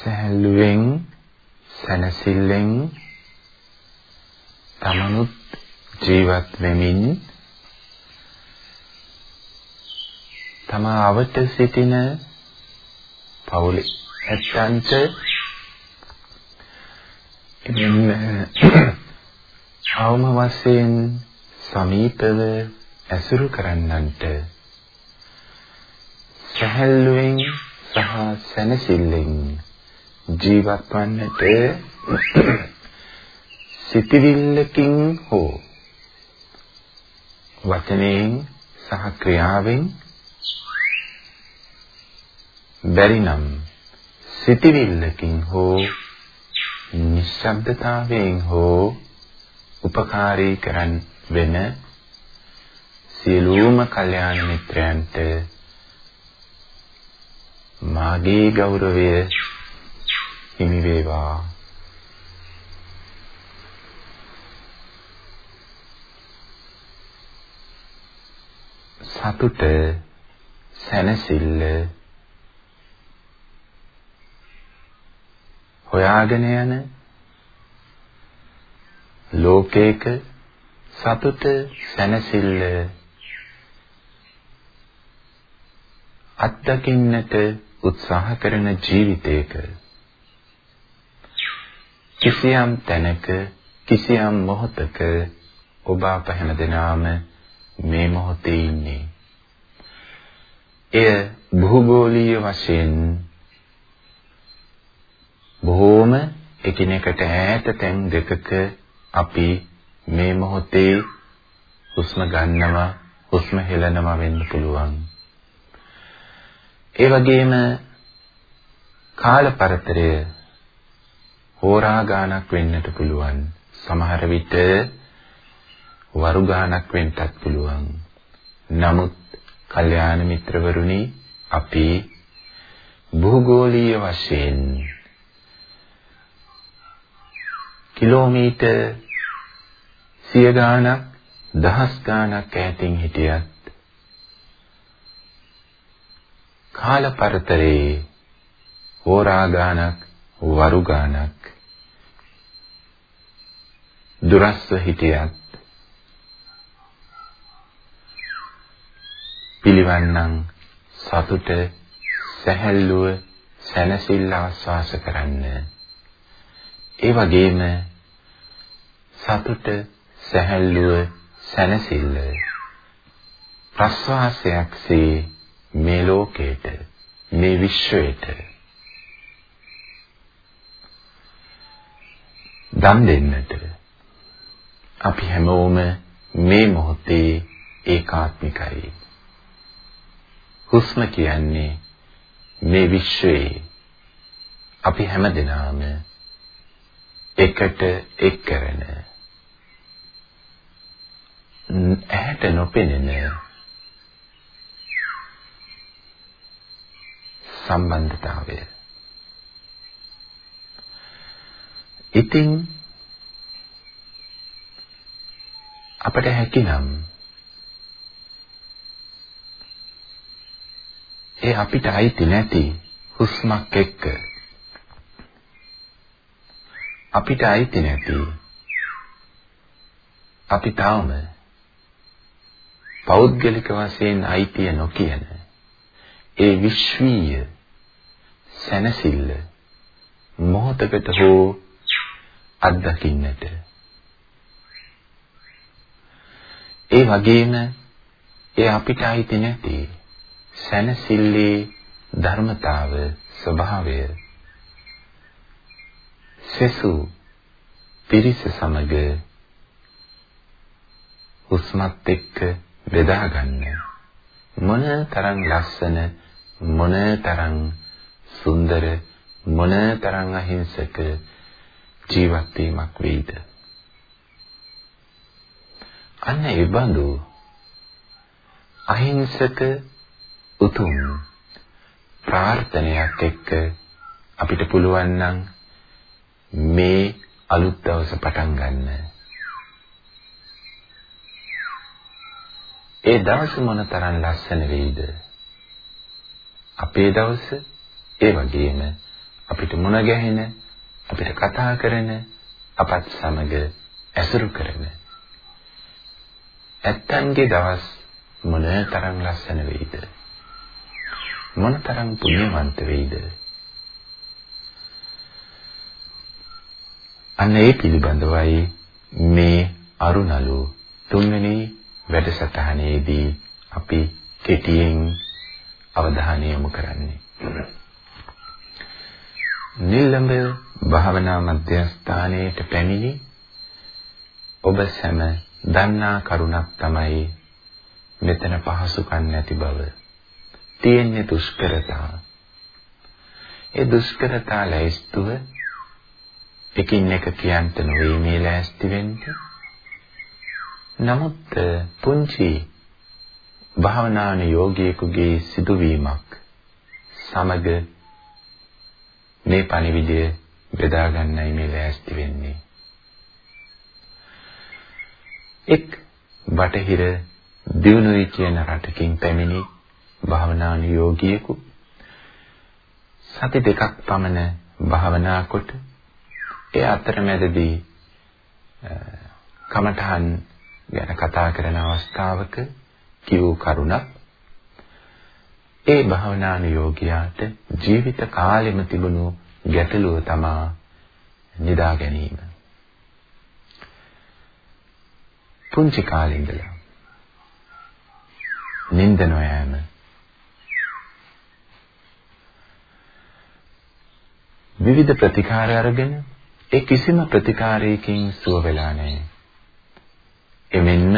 සැහැල්ලුවෙන් සැනසෙල්ලෙන් තමනුත් ජීවත් වෙමින් තම අවට සිටින පවුලේ ඇත්තන්ට ඉන්න අවම වශයෙන් සමීපව ඇසුරු කරන්නන්ට සැහැල්ලුවෙන් සහ සැනසෙල්ලෙන් ජීවත් වන්නට සිතවිල්ලකින් හෝ වචනයෙන් සහ ක්‍රියාවෙන් බැරිනම් සිතවිල්ලකින් හෝ නිශ්ශබ්දතාවයෙන් හෝ උපකාරී කරන් වෙන සියලුම කල්යාණ මිත්‍රයන්ට මාගේ ගෞරවය හිමි වේවා. සතුට සැනසෙල්ල හොයාගෙන යන ලෝකේක සතුට සැනසෙල්ල අත්දකින්නට උත්සාහ කරන ජීවිතයක කිසියම් තැනක කිසියම් මොහොතක ඔබ අප හැමදෙනාම මේ මොහොතේ ඉන්නේ. එය භූගෝලීය වශයෙන් බොහෝම එකිනෙකට ඈත තැන් දෙකක අපි මේ මොහොතේ හුස්ම ගන්නවා හුස්ම හෙලනවා වෙන්න පුළුවන්. ඒ වගේම කාල පරතරය හෝරා ගානක් වෙන්නට පුළුවන්. සමහර විට වරු ගානක් වෙන්නත් පුළුවන්. නමුත් කල්යාණ මිත්‍රවරුනි අපි භූගෝලීය වශයෙන් කිලෝමීටර් සිය ගාණක් දහස් ගාණක් ඈතින් හිටියත් කාල පරතරේ හෝරා ගාණක් වරු ගාණක් දුරස්ව හිටියත් පිළිවන්නම් සතුට සැහැල්ලුව සැනසෙල්ල ආස්වාස කරන්න. ඒ වගේම සතුට සැහැල්ලුව සැනසෙල්ල ප්‍රස්වාසයක්සේ මේ ලෝකේට මේ විශ්වයට දන් දෙන්නට අපි හැමෝම මේ මොහොතේ ඒකාත්මිකයි. හුස්ම කියන්නේ මේ විශ්වයේ අපි හැමදෙනාම එකට එක් කරන ඇහැට නොපෙනෙන සම්බන්ධතාවය. ඉතින් අපට හැකිනම් ඒ අපිට අයිති නැති හුස්මක් එක්ක අපිට අයිති නැති අපි තාම පෞද්ගලික වශයෙන් අයිතිය නොකියන ඒ විශ්වීය සැනසෙල්ල මොහොතකට හෝ අත්දකින්නට ඒ වගේම ඒ අපිට අයිති නැති සැනසෙල්ලේ ධර්මතාව ස්වභාවය සෙසු පිරිස සමග හුස්මත් එක්ක බෙදා ගන්න මොන තරම් ලස්සන මොන තරම් සුන්දර මොන තරම් අහිංසක ජීවත් වීමක් වෙයිද? අන්න ඒ බඳු අහිංසක උතුම් ප්‍රාර්ථනයක් එක්ක අපිට පුළුවන් නම් මේ අලුත් දවස පටන් ගන්න. ඒ දවස මොනතරම් ලස්සන වෙයිද? අපේ දවස ඒ වගේම අපිට මුණ ගැහෙන අපිට කතා කරන අපත් සමග ඇසුරු කරන ඇත්තන්ගේ දවස් මොන තරම් ලස්සන වෙයිද මොන තරම් පුණ්‍යවන්ත වෙයිද අන්න ඒ පිළිබඳවයි මේ අරුණලු තුන්වෙනි වැඩසටහනේදී අපි කෙටියෙන් අවධානය යොමු කරන්නේ. නිල්ලඹ භාවනා මධ්‍යස්ථානයේට පැමිණි ඔබ සැම දන්නා කරුණක් තමයි මෙතන පහසුකම් නැති බව. තියෙන්නේ දුෂ්කරතා. ඒ දුෂ්කරතා ලැයිස්තුව එකින් එක කියන්ට නොවේ මේ ලෑස්ති වෙන්න. නමුත් පුංචි භාවනාන යෝගියෙකුගේ සිදුවීමක් සමග මේ පණිවිඩය බෙදා ගන්නයි මේ ලෑස්ති වෙන්නේ. එක් බටහිර දියුණුවයි කියන රටකින් පැමිණි භාවනාන යෝගියෙකු සති දෙකක් පමණ භාවනා කොට ඒ අතරමැදදී කමඨහන් ගැන කතා කරන අවස්ථාවක කියූ කරුණක් ඒ භාවනානුයෝගියාට ජීවිත කාලෙම තිබුණු ගැටලුව තමා නිදා ගැනීම. පුංචි කාලේ ඉඳලා නිින්ද නොයෑම විවිධ ප්‍රතිකාර අරගෙන ඒ කිසිම ප්‍රතිකාරයකින් සුව වෙලා නැහැ. එමෙන්න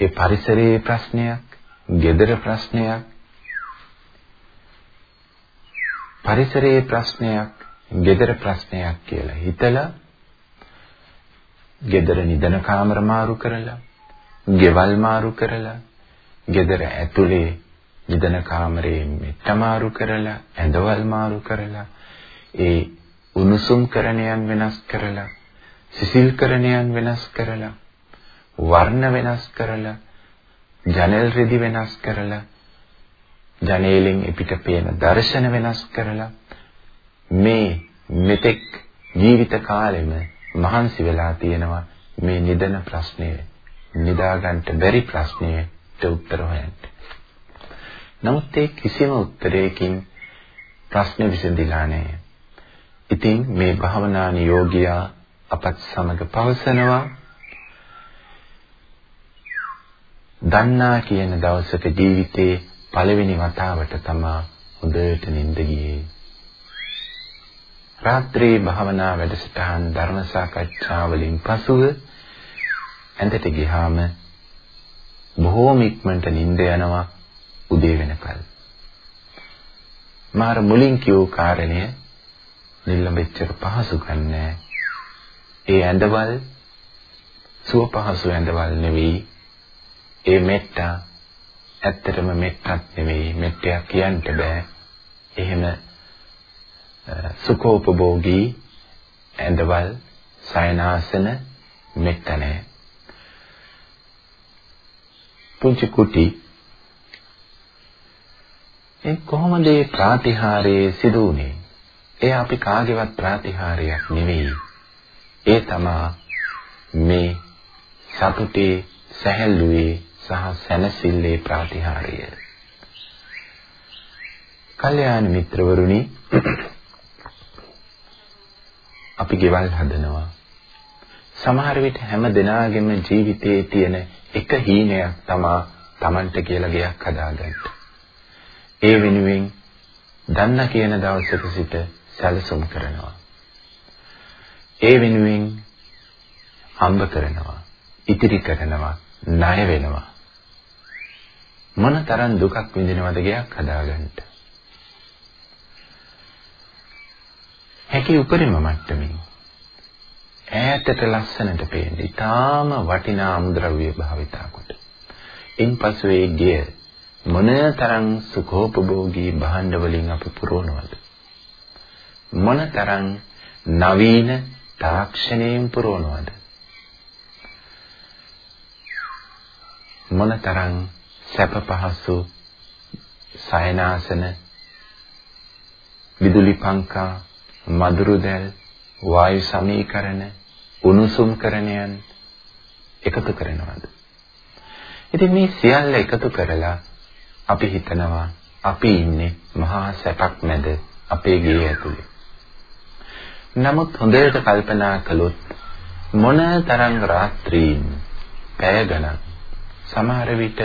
ඒ පරිසරයේ ප්‍රශ්නයක්, gedara ප්‍රශ්නයක්, පරිසරයේ ප්‍රශ්නයක්, gedara ප්‍රශ්නයක් කියලා හිතලා gedara නිදන කාමර මාරු කරලා, ගෙවල් මාරු කරලා, gedara ඇතුලේ නිදන කාමරේ මෙට්ට මාරු කරලා, ඇඳවල් මාරු කරලා, ඒ උණුසුම් කරණයන් වෙනස් කරලා, සිසිල් කරණයන් වෙනස් කරලා වර්ණ වෙනස් කරලා ජනෙල් රෙදි වෙනස් කරලා ජනේලෙන් පිට පේන දර්ශන වෙනස් කරලා මේ මෙතෙක් ජීවිත කාලෙම මහන්සි වෙලා තියෙනවා මේ නිදන ප්‍රශ්නය නිදා ගන්නට බැරි ප්‍රශ්නයට උත්තර හොයන්න. නමුත් ඒ කිසිම උත්තරයකින් ප්‍රශ්නේ විසඳිලා නැහැ. ඉතින් මේ භාවනා නියෝගියා අපත් සමග පවසනවා දන්නා කියන දවසක ජීවිතේ පළවෙනි වතාවට තමා හොඳට නිින්ද ගියේ. රාත්‍රී භාවනා වැඩසටහන් ධර්ම සාකච්ඡා වලින් පසුව ඇඳට ගියාම බොහෝම ඉක්මනට නිින්ද යනවා උදේ වෙනකල්. මාර මුලින් කියූ කාරණය නිල්ලඹෙච්චර පහසු ගන්නෑ. ඒ ඇඳවල් සුව පහසු ඇඳවල් නෙවෙයි ඒ මෙට්ටා ඇත්තටම මෙට්ටක් නෙවෙයි මෙට්ටයක් කියන්න බෑ. එහෙම සුඛෝපභෝගී ඇඳවල් සයනාසන මෙට්ට නැහැ. පුංචි කුටි ඒ කොහොමද මේ ප්‍රාතිහාරයේ සිදු වුනේ? ඒ අපි කාගේවත් ප්‍රාතිහාරයක් නෙවෙයි. ඒ තමා මේ සතුටේ සැහැල්ලුවේ සහ සැනසෙල්ලේ ප්‍රාතිහාර්ය. කල්යාණ මිත්‍රවරුනි අපි ගෙවල් හදනවා. සමහර විට හැම දිනාගෙම ජීවිතයේ තියෙන එක හීනයක් තමා Tamanට කියලා ගයක් හදාගන්න. ඒ වෙනුවෙන් දන්න කියන දවසක සිට සැලසුම් කරනවා. ඒ වෙනුවෙන් හම්බ කරනවා, ඉතිරි කරනවා, ණය වෙනවා. මොන තරම් දුකක් විඳිනවද ගයක් හදාගන්න. හැකි උපරිම මට්ටමින් ඈතට ලස්සනට පේන ඊටාම වටිනා අමුද්‍රව්‍ය භාවිතා කොට. ඉන්පසු ඒ ගෙය මොනතරම් සුඛෝපභෝගී භාණ්ඩ වලින් අපි පුරවනවද? මොනතරම් නවීන තාක්ෂණයෙන් පුරවනවද? මොනතරම් සැප පහසු සයනාසන විදුලි පංකා, මදුරු දැල්, වායු සමීකරණ, උණුසුම් කරණයන් එකතු කරනවද? ඉතින් මේ සියල්ල එකතු කරලා අපි හිතනවා අපි ඉන්නේ මහා සැපක් මැද අපේ ගේ ඇතුලේ. නමුත් හොඳට කල්පනා කළොත් මොන තරම් රාත්‍රීන් පැය ගණන් සමහර විට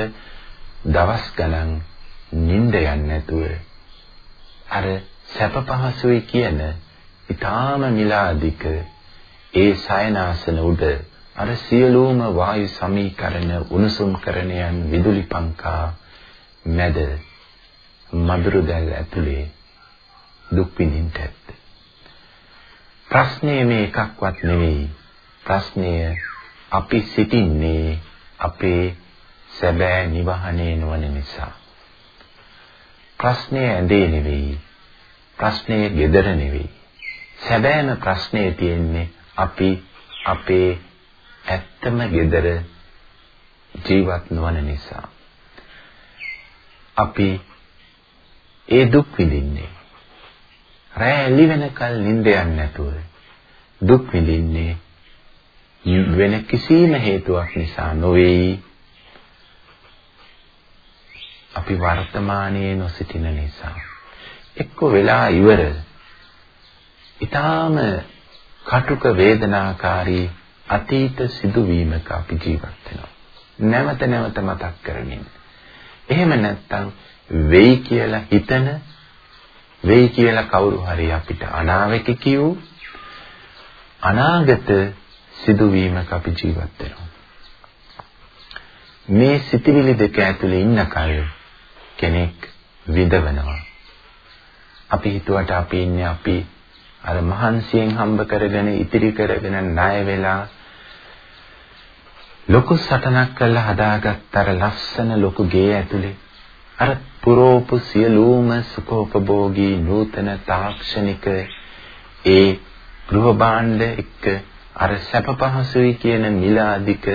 දවස් ගණන් නිින්ද යන්නේ නැතුව අර සැප පහසුයි කියන ඊටාම මිලාදික ඒ සයනාසන උඩ අර සියලුම වායු සමීකරණ උණුසුම් කරණයන් විදුලි පංකා මැද මధుර දැල් ඇතුලේ දුක් විඳින්න ඇත්තේ. ප්‍රශ්නේ මේ එකක්වත් නෙවෙයි. ප්‍රශ්නය අපි සිටින්නේ අපේ සැබෑ නිවහනේ නොවන නිසා. ප්‍රශ්නේ ඇඳේ නෙවෙයි. ප්‍රශ්නේ gedara නෙවෙයි. සැබෑම ප්‍රශ්නේ තියෙන්නේ අපි අපේ ඇත්තම gedara ජීවත් නොවන නිසා. අපි ඒ දුක් විඳින්නේ. රැ එළි වෙනකල් නිින්ද යන්නේ නැතුව දුක් විඳින්නේ වෙන කිසිම හේතුවක් නිසා නොවේයි. අපි වර්තමානයේ නොසිටින නිසා. එක්ක වෙලා ඉවර ඊටාම කටුක වේදනාකාරී අතීත සිදුවීමක අපි ජීවත් වෙනවා. නැවත නැවත මතක් කරමින්. එහෙම නැත්නම් වෙයි කියලා හිතන වෙයි කියලා කවුරු හරි අපිට අනාවැකි කියූ අනාගත සිදුවීමක අපි ජීවත් වෙනවා. මේ සිතිවිලි දෙක ඇතුලේ ඉන්න කල කෙනෙක් විඳවනවා. අපි හිතුවට අපි ඉන්නේ අපි අර මහන්සියෙන් හම්බ කරගෙන ඉතිරි කරගෙන ණය වෙලා ලොකු සටනක් කරලා හදාගත්ත අර ලස්සන ලොකු ගේ ඇතුලේ. අර පුරෝපු සියලුම සුඛෝපභෝගී නූතන තාක්ෂණික ඒ ගෘහ භාණ්ඩ එක්ක අර සැප පහසුයි කියන මිල අධික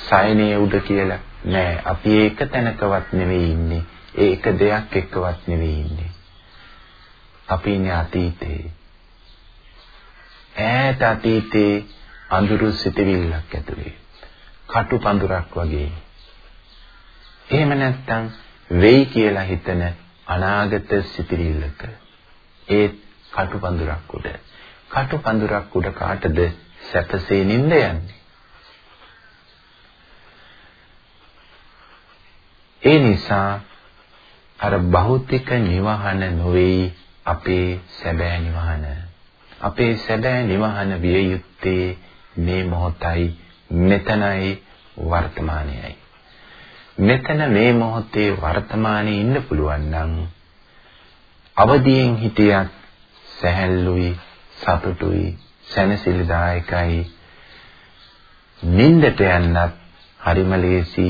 සයනේ උඩ කියලා. නෑ අපි ඒක තැනකවත් නෙවෙයි ඉන්නේ. ඒක දෙයක් එක්කවත් නෙවෙයි ඉන්නේ. අපි ඉන්නේ අතීතේ. ඈත අතීතේ අඳුරු සිටවිල්ලක් ඇතුලේ කටු පඳුරක් වගේ. එහෙම නැත්නම් වෙයි කියලා හිතන අනාගත සිතිරිල්ලක ඒ කටු පඳුරක් උඩ. කටු පඳුරක් උඩ කාටද සැපසේ නිඳ යන්නේ? ඒ නිසා අර භෞතික නිවහන නොවේ අපේ සැබෑ නිවහන. අපේ සැබෑ නිවහන විය යුත්තේ මේ මොහොතයි මෙතනයි වර්තමානයයි. මෙතන මේ මොහොතේ වර්තමානයේ ඉන්න පුළුවන් නම් අවදියෙන් හිටියත් සැහැල්ලුයි සතුටුයි සැනසෙලිදායකයි නින්දට යන්නත් හරිම ලේසි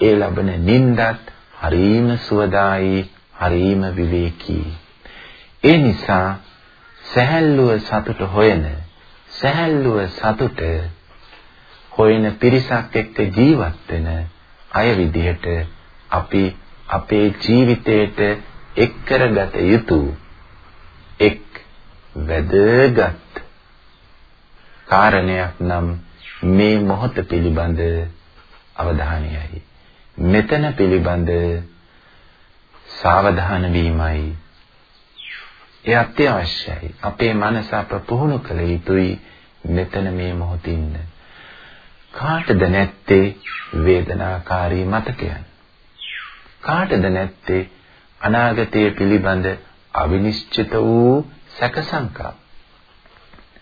ඒ ලබන නින්දත් හරීම සුවදායි හරීම විවේකී. ඒ නිසා සැහැල්ලුව සතුට හොයන සැහැල්ලුව සතුට හොයන පිරිසක් එක්ක ජීවත් වෙන අය විදිහට අපි අපේ ජීවිතයට එක් කරගත යුතු එක් වැදගත් කාරණයක් නම් මේ මොහොත පිළිබඳ අවධානයයි. මෙතන පිළිබඳ සාවධාන වීමයි ඒ අත්‍යවශ්‍යයි. අපේ මනස අප පුහුණු කළ යුතුයි මෙතන මේ මොහොතින් කාටද නැත්තේ වේදනාකාරී මතකයන්? කාටද නැත්තේ අනාගතය පිළිබඳ අවිනිශ්චිත වූ සැකසංකා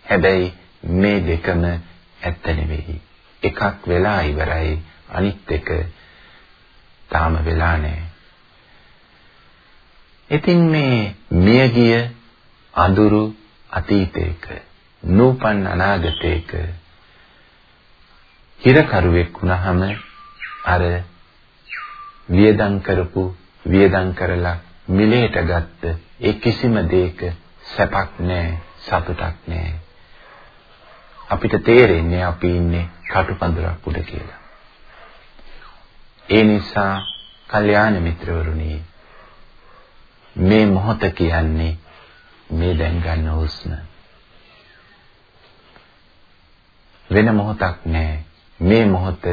හැබැයි මේ දෙකම ඇත්ත නෙවෙයි. එකක් වෙලා ඉවරයි අනිත් එක තාම වෙලා නැහැ. ඉතින් මේ මියගිය අඳුරු අතීතයක නූපන් අනාගතයක හිරකරුවෙක් වුණාම අර වියදම් කරපු වියදම් කරලා මිලේට ගත්ත ඒ කිසිම දෙයක සැපක් නැහැ සතුටක් නැහැ අපිට තේරෙන්නේ අපි ඉන්නේ කටුපඳුරක් උඩ කියලා. ඒ නිසා කල්යාණ මිත්‍රවරුනි මේ මොහොත කියන්නේ මේ දැන් ගන්න හුස්ම වෙන මොහොතක් නැහැ. මේ මොහොත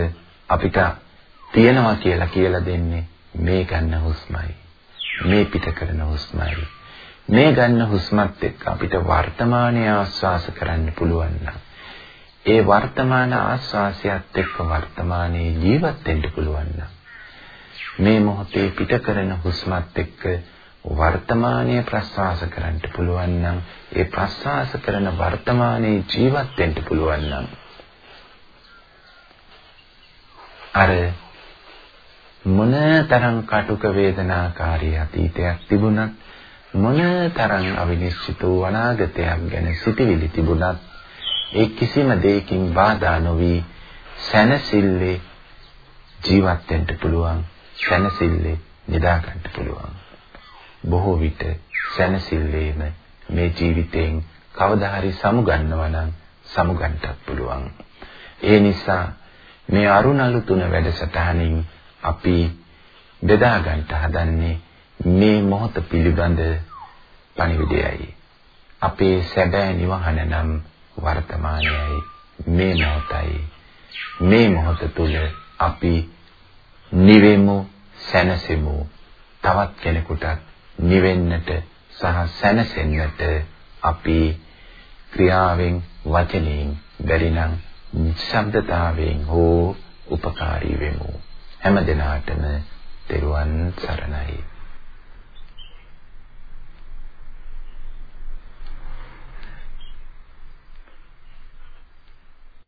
අපිට තියෙනවා කියලා කියලා දෙන්නේ මේ ගන්න හුස්මයි. මේ පිට කරන හුස්මයි. මේ ගන්න හුස්මත් එක්ක අපිට වර්තමානයේ ආස්වාස කරන්න පුළුවන් නම් ඒ වර්තමාන ආස්වාසයත් එක්ක වර්තමානයේ ජීවත් වෙන්න පුළුවන් නම් මේ මොහොතේ පිට කරන හුස්මත් එක්ක වර්තමානයේ ප්‍රස්වාස කරන්න පුළුවන් නම් ඒ ප්‍රස්වාස කරන වර්තමානයේ ජීවත් වෙන්න පුළුවන් නම් අර මොන තරම් කටුක වේදනාකාරී අතීතයක් තිබුණත් මොන තරම් අවිනිශ්චිත වූ අනාගතයක් ගැන සිටිවිලි තිබුණත් ඒ කිසිම දෙයකින් බාධා නොවි සැනසille ජීවත් වෙන්න පුළුවන් සැනසille නිදා ගන්න පුළුවන්. බොහෝ විට සැනසilleම මේ ජීවිතයෙන් කවදා හරි සමුගන්නවා නම් සමුගන්නත් පුළුවන් ඒ නිසා මේ අරුණලු තුන වැඩසටහනින් අපි බෙදා ගන්නට හදන්නේ මේ මොහොත පිළිබඳ පණිවිඩයයි. අපේ සැබෑ නිවහන නම් වර්තමානයයි මේ මොහොතයි. මේ මොහොත තුල අපි නිවෙමු සැනසෙමු. තවත් කෙනෙකුට නිවෙන්නට සහ සැනසෙන්නට අපි ක්‍රියාවෙන් වචනයෙන් බැරි නම් ශබ්දතාවයෙන් හෝ උපකාරී වෙමු. හැම දිනාටම තෙරුවන් සරණයි.